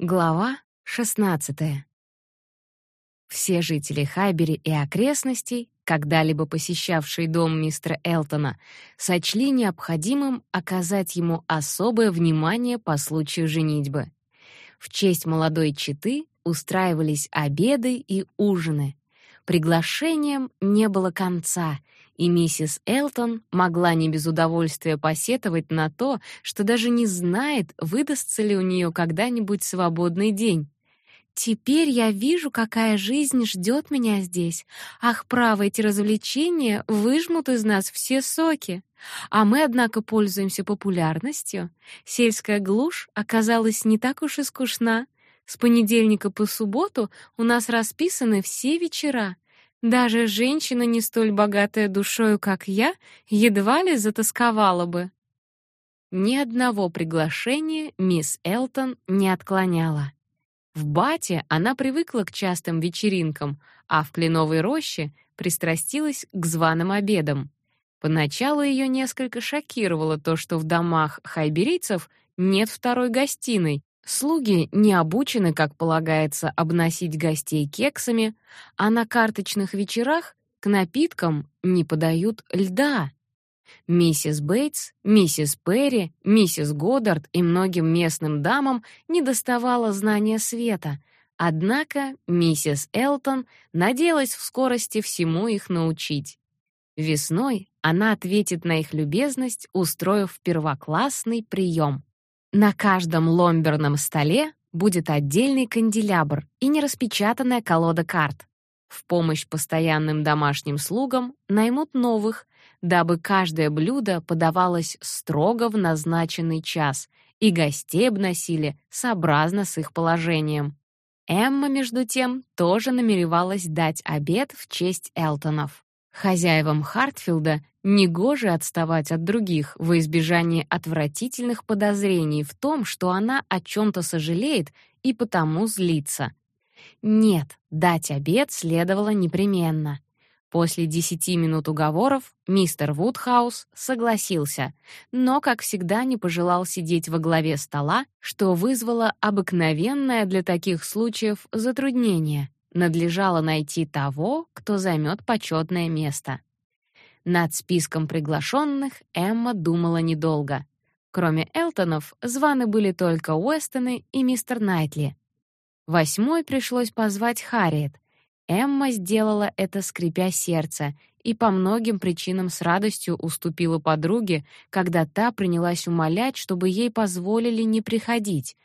Глава 16. Все жители Хайбери и окрестностей, когда-либо посещавшие дом мистера Элтона, сочли необходимым оказать ему особое внимание по случаю женитьбы. В честь молодой четы устраивались обеды и ужины. Приглашениям не было конца, и миссис Элтон могла не без удовольствия посетовать на то, что даже не знает, выдастся ли у нее когда-нибудь свободный день. Теперь я вижу, какая жизнь ждет меня здесь. Ах, право, эти развлечения выжмут из нас все соки. А мы, однако, пользуемся популярностью. Сельская глушь оказалась не так уж и скучна. С понедельника по субботу у нас расписаны все вечера. Даже женщина не столь богатая душою, как я, едва ли затасковала бы. Ни одного приглашения мисс Элтон не отклоняла. В Бате она привыкла к частым вечеринкам, а в Кленовой роще пристрастилась к званым обедам. Поначалу ее несколько шокировало то, что в домах хайберийцев нет второй гостиной, Слуги не обучены, как полагается, обносить гостей кексами, а на карточных вечерах к напиткам не подают льда. Миссис Бейтс, миссис Перри, миссис Годдард и многим местным дамам не доставало знания света, однако миссис Элтон надеялась в скорости всему их научить. Весной она ответит на их любезность, устроив первоклассный прием. На каждом ломберном столе будет отдельный канделябр и нераспечатанная колода карт. В помощь постоянным домашним слугам наймут новых, дабы каждое блюдо подавалось строго в назначенный час, и гостей обносили сообразно с их положением. Эмма, между тем, тоже намеревалась дать обед в честь Элтонов. Хозяевам Хартфилда негоже отставать от других во избежание отвратительных подозрений в том, что она о чем то сожалеет и потому злится. Нет, дать обед следовало непременно. После десяти минут уговоров мистер Вудхаус согласился, но, как всегда, не пожелал сидеть во главе стола, что вызвало обыкновенное для таких случаев затруднение надлежало найти того, кто займет почетное место. Над списком приглашенных Эмма думала недолго. Кроме Элтонов, званы были только Уэстоны и мистер Найтли. Восьмой пришлось позвать Харриет. Эмма сделала это, скрипя сердце, и по многим причинам с радостью уступила подруге, когда та принялась умолять, чтобы ей позволили не приходить,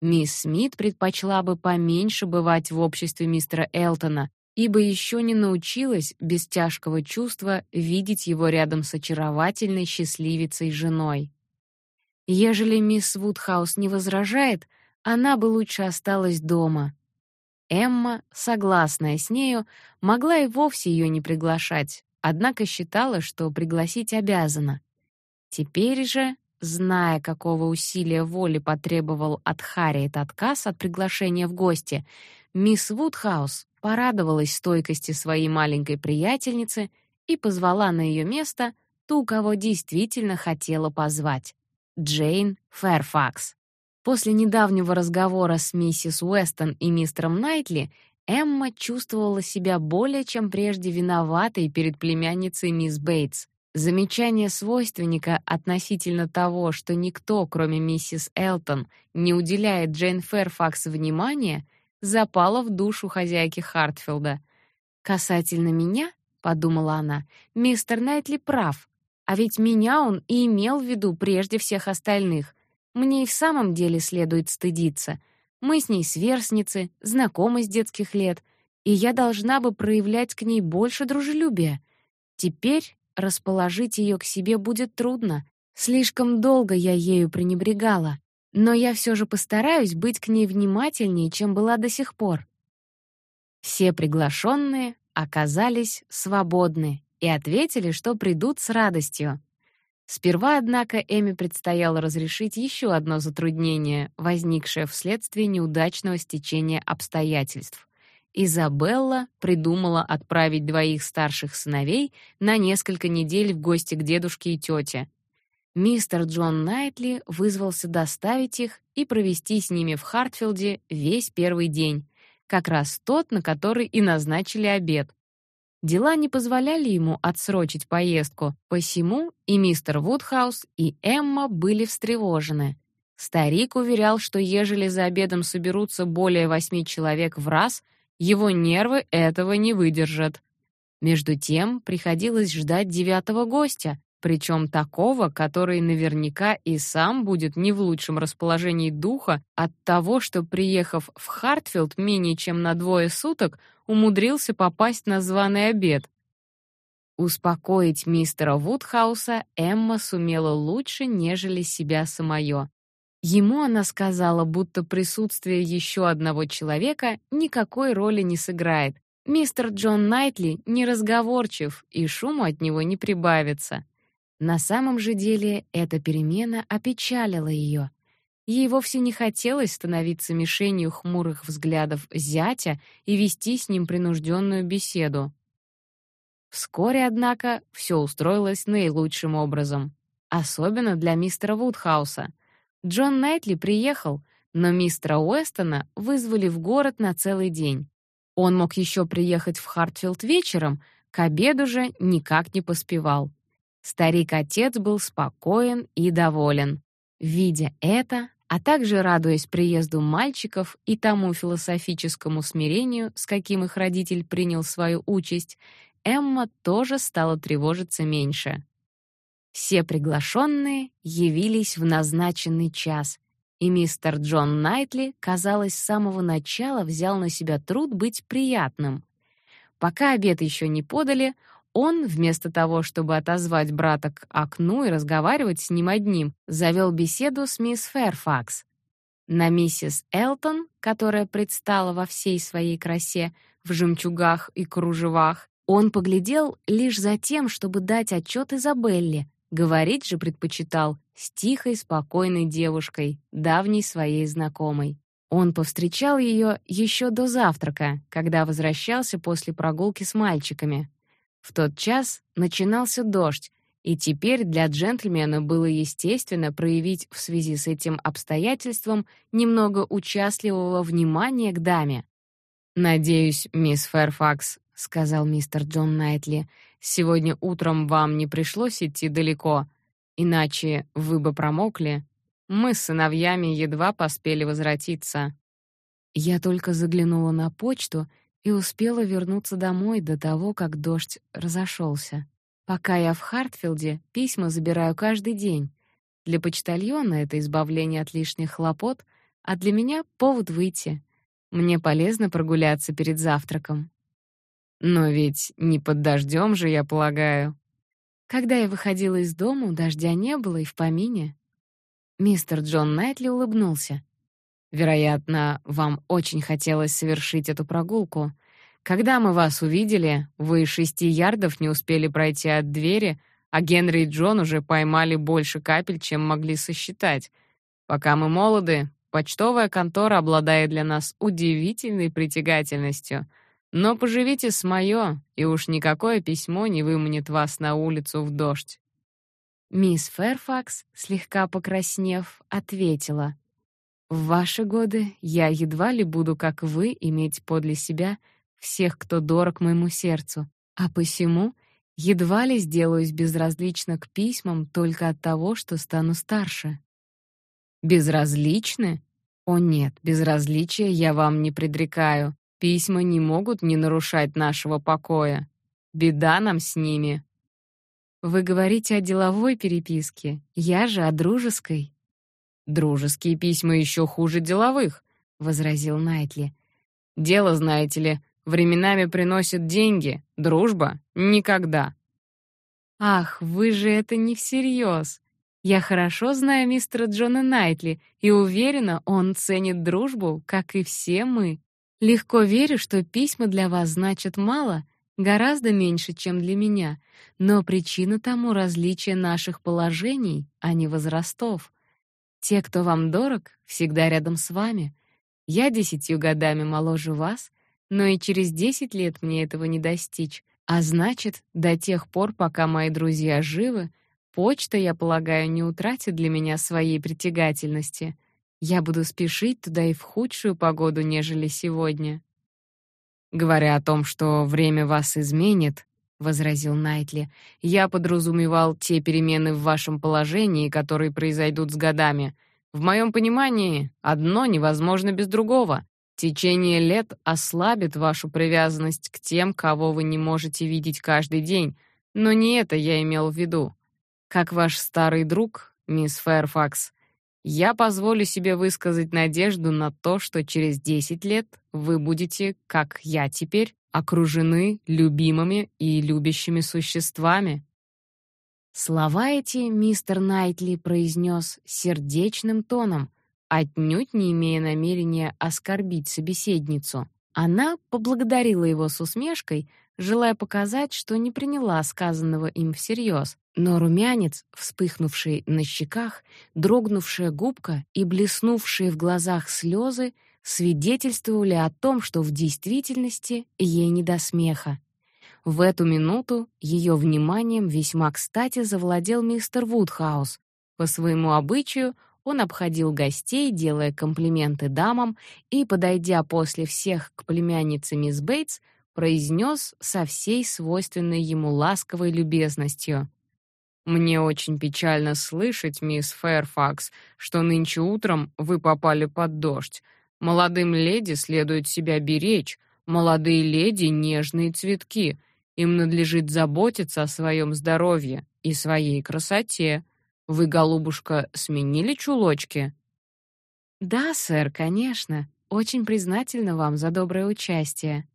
Мисс Смит предпочла бы поменьше бывать в обществе мистера Элтона, ибо еще не научилась без тяжкого чувства видеть его рядом с очаровательной счастливицей женой. Ежели мисс Вудхаус не возражает, она бы лучше осталась дома. Эмма, согласная с нею, могла и вовсе ее не приглашать, однако считала, что пригласить обязана. Теперь же Зная, какого усилия воли потребовал от Харриет отказ от приглашения в гости, мисс Вудхаус порадовалась стойкости своей маленькой приятельницы и позвала на ее место ту, кого действительно хотела позвать — Джейн Фэрфакс. После недавнего разговора с миссис Уэстон и мистером Найтли Эмма чувствовала себя более чем прежде виноватой перед племянницей мисс Бейтс. Замечание свойственника относительно того, что никто, кроме миссис Элтон, не уделяет Джейн Фэрфакс внимания, запало в душу хозяйки Хартфилда. Касательно меня, подумала она, мистер Найтли прав, а ведь меня он и имел в виду прежде всех остальных. Мне и в самом деле следует стыдиться. Мы с ней сверстницы, знакомы с детских лет, и я должна бы проявлять к ней больше дружелюбия. Теперь расположить ее к себе будет трудно. Слишком долго я ею пренебрегала, но я все же постараюсь быть к ней внимательнее, чем была до сих пор. Все приглашенные оказались свободны и ответили, что придут с радостью. Сперва, однако, Эми предстояло разрешить еще одно затруднение, возникшее вследствие неудачного стечения обстоятельств. Изабелла придумала отправить двоих старших сыновей на несколько недель в гости к дедушке и тете. Мистер Джон Найтли вызвался доставить их и провести с ними в Хартфилде весь первый день, как раз тот, на который и назначили обед. Дела не позволяли ему отсрочить поездку, посему и мистер Вудхаус, и Эмма были встревожены. Старик уверял, что ежели за обедом соберутся более восьми человек в раз, его нервы этого не выдержат. Между тем приходилось ждать девятого гостя, причем такого, который наверняка и сам будет не в лучшем расположении духа от того, что, приехав в Хартфилд менее чем на двое суток, умудрился попасть на званый обед. Успокоить мистера Вудхауса Эмма сумела лучше, нежели себя самое. Ему она сказала, будто присутствие еще одного человека никакой роли не сыграет. Мистер Джон Найтли неразговорчив, и шуму от него не прибавится. На самом же деле эта перемена опечалила ее. Ей вовсе не хотелось становиться мишенью хмурых взглядов зятя и вести с ним принужденную беседу. Вскоре, однако, все устроилось наилучшим образом, особенно для мистера Вудхауса. Джон Найтли приехал, но мистера Уэстона вызвали в город на целый день. Он мог еще приехать в Хартфилд вечером, к обеду же никак не поспевал. Старик-отец был спокоен и доволен. Видя это, а также радуясь приезду мальчиков и тому философическому смирению, с каким их родитель принял свою участь, Эмма тоже стала тревожиться меньше. Все приглашенные явились в назначенный час, и мистер Джон Найтли, казалось, с самого начала взял на себя труд быть приятным. Пока обед еще не подали, он, вместо того, чтобы отозвать брата к окну и разговаривать с ним одним, завел беседу с мисс Фэрфакс. На миссис Элтон, которая предстала во всей своей красе, в жемчугах и кружевах, он поглядел лишь за тем, чтобы дать отчет Изабелле. Говорить же предпочитал с тихой, спокойной девушкой, давней своей знакомой. Он повстречал ее еще до завтрака, когда возвращался после прогулки с мальчиками. В тот час начинался дождь, и теперь для джентльмена было естественно проявить в связи с этим обстоятельством немного участливого внимания к даме. «Надеюсь, мисс Фэрфакс», — сказал мистер Джон Найтли, «сегодня утром вам не пришлось идти далеко, иначе вы бы промокли. Мы с сыновьями едва поспели возвратиться». Я только заглянула на почту — и успела вернуться домой до того, как дождь разошелся. Пока я в Хартфилде, письма забираю каждый день. Для почтальона это избавление от лишних хлопот, а для меня повод выйти. Мне полезно прогуляться перед завтраком. Но ведь не под дождем же, я полагаю. Когда я выходила из дома, дождя не было и в помине. Мистер Джон Найтли улыбнулся. Вероятно, вам очень хотелось совершить эту прогулку. Когда мы вас увидели, вы шести ярдов не успели пройти от двери, а Генри и Джон уже поймали больше капель, чем могли сосчитать. Пока мы молоды, почтовая контора обладает для нас удивительной притягательностью. Но поживите с моё, и уж никакое письмо не выманит вас на улицу в дождь. Мисс Фэрфакс, слегка покраснев, ответила: в ваши годы я едва ли буду, как вы, иметь подле себя всех, кто дорог моему сердцу, а посему едва ли сделаюсь безразлична к письмам только от того, что стану старше. Безразличны? О нет, безразличия я вам не предрекаю. Письма не могут не нарушать нашего покоя. Беда нам с ними. Вы говорите о деловой переписке, я же о дружеской. Дружеские письма еще хуже деловых, возразил Найтли. Дело, знаете ли, временами приносит деньги, дружба никогда. Ах, вы же это не всерьез. Я хорошо знаю мистера Джона Найтли и уверена, он ценит дружбу, как и все мы. Легко верю, что письма для вас значат мало, гораздо меньше, чем для меня, но причина тому различие наших положений, а не возрастов. Те, кто вам дорог, всегда рядом с вами. Я десятью годами моложе вас, но и через десять лет мне этого не достичь. А значит, до тех пор, пока мои друзья живы, Почта, я полагаю, не утратит для меня своей притягательности. Я буду спешить туда и в худшую погоду, нежели сегодня. Говоря о том, что время вас изменит, возразил Найтли. Я подразумевал те перемены в вашем положении, которые произойдут с годами. В моем понимании, одно невозможно без другого. Течение лет ослабит вашу привязанность к тем, кого вы не можете видеть каждый день, но не это я имел в виду. Как ваш старый друг, мисс Фэрфакс, я позволю себе высказать надежду на то, что через 10 лет вы будете, как я теперь, окружены любимыми и любящими существами. Слова эти мистер Найтли произнес сердечным тоном, отнюдь не имея намерения оскорбить собеседницу. Она поблагодарила его с усмешкой, желая показать, что не приняла сказанного им всерьез. Но румянец, вспыхнувший на щеках, дрогнувшая губка и блеснувшие в глазах слезы свидетельствовали о том, что в действительности ей не до смеха. В эту минуту ее вниманием весьма кстати завладел мистер Вудхаус. По своему обычаю он обходил гостей, делая комплименты дамам, и, подойдя после всех к племяннице мисс Бейтс, произнес со всей свойственной ему ласковой любезностью: «Мне очень печально слышать, мисс Фэрфакс, что нынче утром вы попали под дождь. Молодым леди следует себя беречь. Молодые леди — нежные цветки. Им надлежит заботиться о своем здоровье и своей красоте. Вы, голубушка, сменили чулочки?» «Да, сэр, конечно. Очень признательна вам за доброе участие».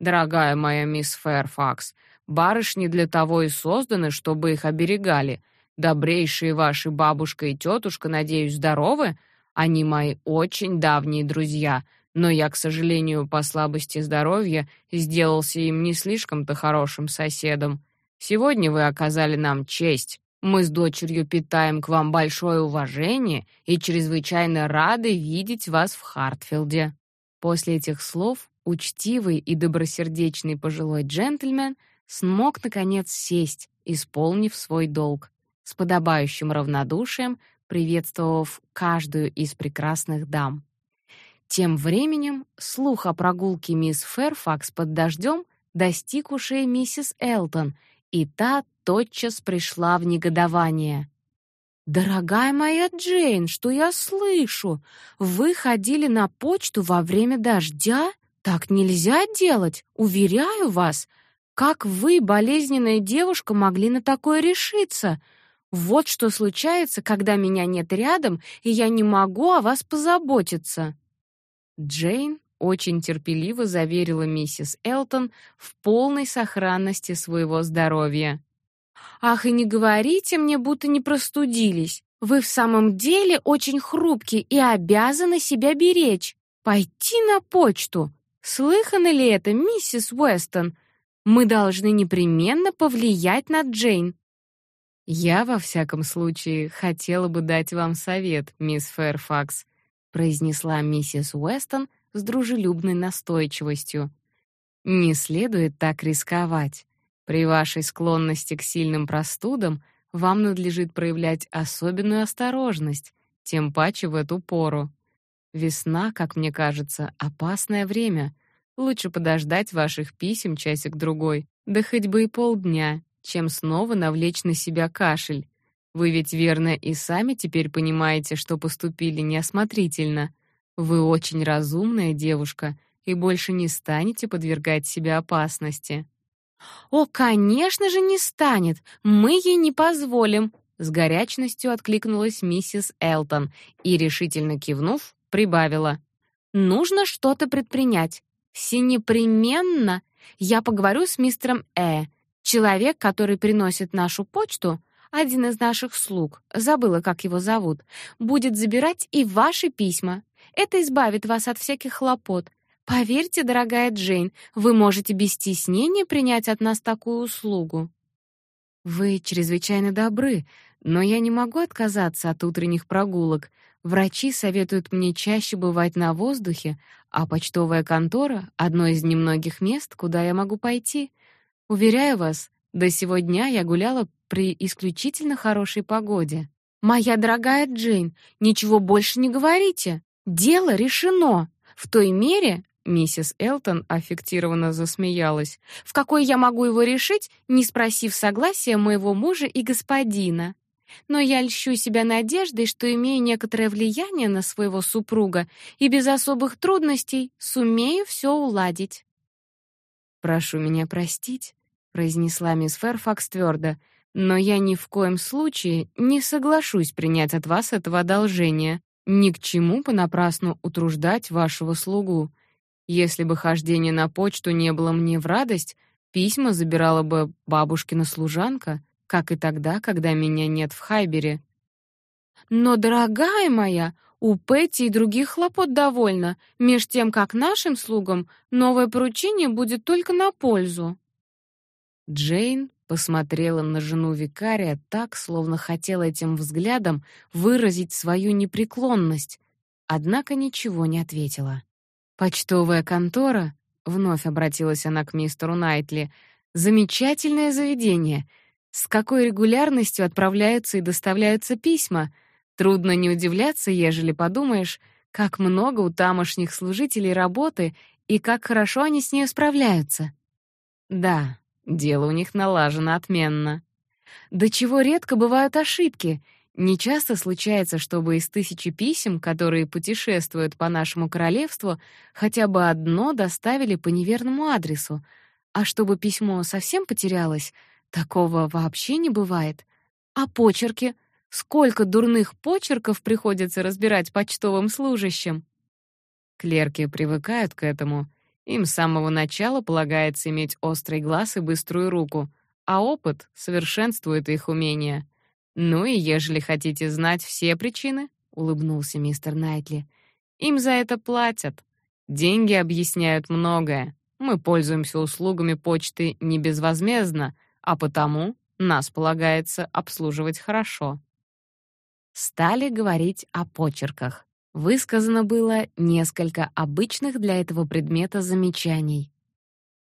«Дорогая моя мисс Фэрфакс, барышни для того и созданы, чтобы их оберегали. Добрейшие ваши бабушка и тетушка, надеюсь, здоровы? Они мои очень давние друзья, но я, к сожалению, по слабости здоровья сделался им не слишком-то хорошим соседом. Сегодня вы оказали нам честь. Мы с дочерью питаем к вам большое уважение и чрезвычайно рады видеть вас в Хартфилде». После этих слов учтивый и добросердечный пожилой джентльмен смог наконец сесть, исполнив свой долг, с подобающим равнодушием приветствовав каждую из прекрасных дам. Тем временем слух о прогулке мисс Фэрфакс под дождем достиг ушей миссис Элтон, и та тотчас пришла в негодование. «Дорогая моя Джейн, что я слышу? Вы ходили на почту во время дождя? Так нельзя делать, уверяю вас. Как вы, болезненная девушка, могли на такое решиться? Вот что случается, когда меня нет рядом, и я не могу о вас позаботиться». Джейн очень терпеливо заверила миссис Элтон в полной сохранности своего здоровья. Ах, и не говорите мне, будто не простудились. Вы в самом деле очень хрупкий и обязаны себя беречь. Пойти на почту. Слыхано ли это, миссис Уэстон? Мы должны непременно повлиять на Джейн. Я во всяком случае хотела бы дать вам совет, мисс Фэрфакс, произнесла миссис Уэстон с дружелюбной настойчивостью. Не следует так рисковать. При вашей склонности к сильным простудам вам надлежит проявлять особенную осторожность, тем паче в эту пору. Весна, как мне кажется, опасное время. Лучше подождать ваших писем часик-другой, да хоть бы и полдня, чем снова навлечь на себя кашель. Вы ведь верно и сами теперь понимаете, что поступили неосмотрительно. Вы очень разумная девушка и больше не станете подвергать себя опасности. «О, конечно же, не станет! Мы ей не позволим!» С горячностью откликнулась миссис Элтон и, решительно кивнув, прибавила. «Нужно что-то предпринять. Все непременно. Я поговорю с мистером Э. Человек, который приносит нашу почту, один из наших слуг, забыла, как его зовут, будет забирать и ваши письма. Это избавит вас от всяких хлопот. Поверьте, дорогая Джейн, вы можете без стеснения принять от нас такую услугу. Вы чрезвычайно добры, но я не могу отказаться от утренних прогулок. Врачи советуют мне чаще бывать на воздухе, а почтовая контора одно из немногих мест, куда я могу пойти. Уверяю вас, До сего дня я гуляла при исключительно хорошей погоде. Моя дорогая Джейн, ничего больше не говорите. Дело решено. В той мере, миссис Элтон аффектированно засмеялась, в какой я могу его решить, не спросив согласия моего мужа и господина. Но я льщу себя надеждой, что имею некоторое влияние на своего супруга и без особых трудностей сумею все уладить. Прошу меня простить, произнесла мисс Ферфакс твердо, но я ни в коем случае не соглашусь принять от вас этого одолжения. Ни к чему понапрасну утруждать вашего слугу. Если бы хождение на почту не было мне в радость, письма забирала бы бабушкина служанка, как и тогда, когда меня нет в Хайбере. Но, дорогая моя, у Петти и других хлопот довольно, меж тем, как нашим слугам новое поручение будет только на пользу. Джейн посмотрела на жену викария так, словно хотела этим взглядом выразить свою непреклонность, однако ничего не ответила. Почтовая контора, вновь обратилась она к мистеру Найтли, замечательное заведение. С какой регулярностью отправляются и доставляются письма? Трудно не удивляться, ежели подумаешь, как много у тамошних служителей работы и как хорошо они с ней справляются. Да, дело у них налажено отменно. До чего редко бывают ошибки — не часто случается, чтобы из тысячи писем, которые путешествуют по нашему королевству, хотя бы одно доставили по неверному адресу. А чтобы письмо совсем потерялось, такого вообще не бывает. А почерки? Сколько дурных почерков приходится разбирать почтовым служащим? Клерки привыкают к этому. Им с самого начала полагается иметь острый глаз и быструю руку, а опыт совершенствует их умения. Ну и ежели хотите знать все причины, улыбнулся мистер Найтли. Им за это платят. Деньги объясняют многое. Мы пользуемся услугами почты не безвозмездно, а потому нас полагается обслуживать хорошо. Стали говорить о почерках. Высказано было несколько обычных для этого предмета замечаний.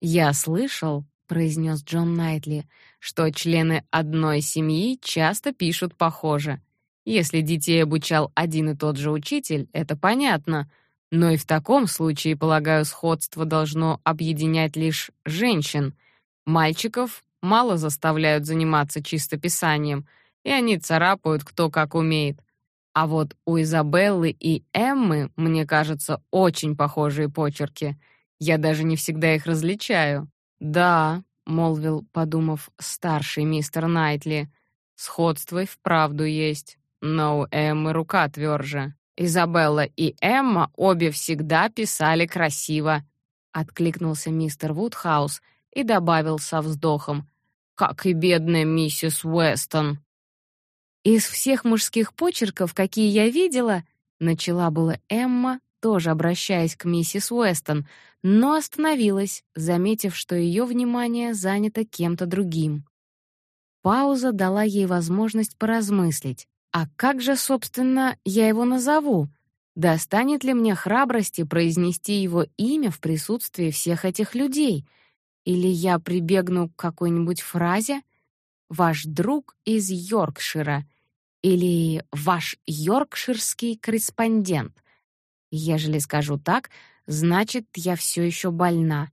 Я слышал, произнес Джон Найтли, что члены одной семьи часто пишут похоже. Если детей обучал один и тот же учитель, это понятно, но и в таком случае, полагаю, сходство должно объединять лишь женщин. Мальчиков мало заставляют заниматься чистописанием, и они царапают кто как умеет. А вот у Изабеллы и Эммы, мне кажется, очень похожие почерки. Я даже не всегда их различаю. Да, молвил, подумав, старший мистер Найтли. Сходство и вправду есть, но у Эммы рука тверже. Изабелла и Эмма обе всегда писали красиво, откликнулся мистер Вудхаус и добавил со вздохом: как и бедная миссис Уэстон. Из всех мужских почерков, какие я видела, начала была Эмма, тоже обращаясь к миссис Уэстон, но остановилась, заметив, что ее внимание занято кем-то другим. Пауза дала ей возможность поразмыслить. А как же, собственно, я его назову? Достанет ли мне храбрости произнести его имя в присутствии всех этих людей? Или я прибегну к какой-нибудь фразе «Ваш друг из Йоркшира» или «Ваш йоркширский корреспондент»? Ежели скажу так, значит, я все еще больна.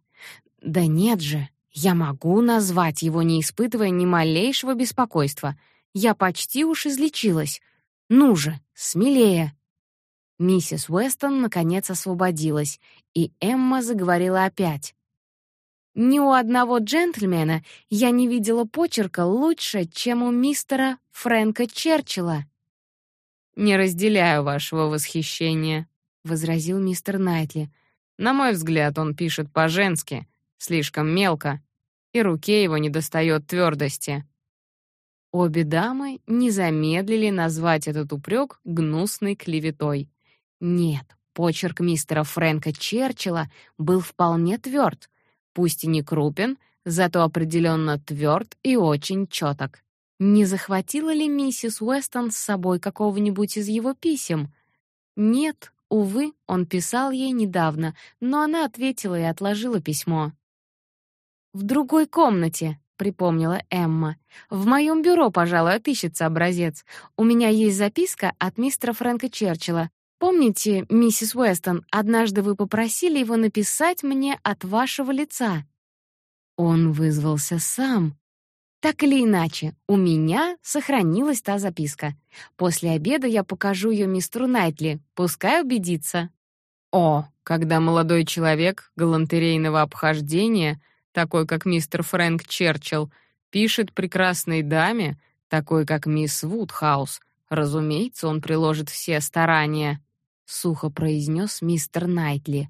Да нет же, я могу назвать его, не испытывая ни малейшего беспокойства. Я почти уж излечилась. Ну же, смелее. Миссис Уэстон наконец освободилась, и Эмма заговорила опять. Ни у одного джентльмена я не видела почерка лучше, чем у мистера Фрэнка Черчилля. Не разделяю вашего восхищения, возразил мистер Найтли. На мой взгляд, он пишет по-женски, слишком мелко, и руке его не достает твердости. Обе дамы не замедлили назвать этот упрек гнусной клеветой. Нет, почерк мистера Фрэнка Черчилля был вполне тверд, пусть и не крупен, зато определенно тверд и очень чёток. Не захватила ли миссис Уэстон с собой какого-нибудь из его писем? Нет, Увы, он писал ей недавно, но она ответила и отложила письмо. В другой комнате, припомнила Эмма. В моем бюро, пожалуй, отыщется образец. У меня есть записка от мистера Фрэнка Черчилля. Помните, миссис Уэстон, однажды вы попросили его написать мне от вашего лица? Он вызвался сам. Так или иначе, у меня сохранилась та записка. После обеда я покажу ее мистеру Найтли, пускай убедится. О, когда молодой человек галантерейного обхождения, такой как мистер Фрэнк Черчилл, пишет прекрасной даме, такой как мисс Вудхаус, разумеется, он приложит все старания, сухо произнес мистер Найтли.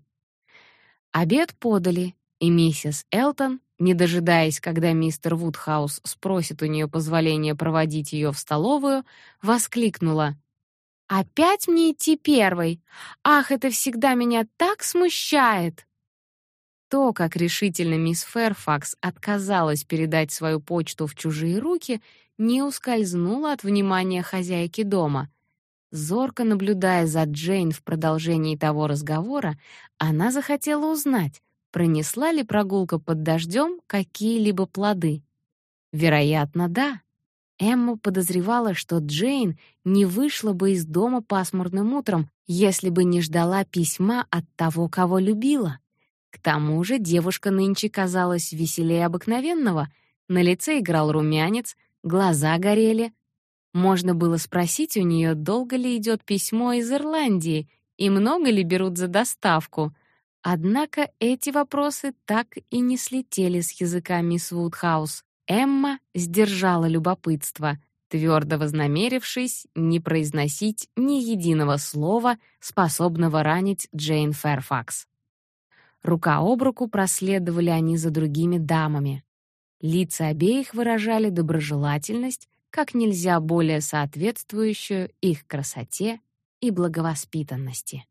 Обед подали, и миссис Элтон, не дожидаясь, когда мистер Вудхаус спросит у нее позволения проводить ее в столовую, воскликнула: "Опять мне идти первой? Ах, это всегда меня так смущает!" То, как решительно мисс Фэрфакс отказалась передать свою почту в чужие руки, не ускользнуло от внимания хозяйки дома. Зорко наблюдая за Джейн в продолжении того разговора, она захотела узнать, Пронесла ли прогулка под дождем какие-либо плоды? Вероятно, да. Эмма подозревала, что Джейн не вышла бы из дома пасмурным утром, если бы не ждала письма от того, кого любила. К тому же девушка нынче казалась веселее обыкновенного. На лице играл румянец, глаза горели. Можно было спросить у нее, долго ли идет письмо из Ирландии и много ли берут за доставку — Однако эти вопросы так и не слетели с языка мисс Вудхаус. Эмма сдержала любопытство, твердо вознамерившись не произносить ни единого слова, способного ранить Джейн Фэрфакс. Рука об руку проследовали они за другими дамами. Лица обеих выражали доброжелательность, как нельзя более соответствующую их красоте и благовоспитанности.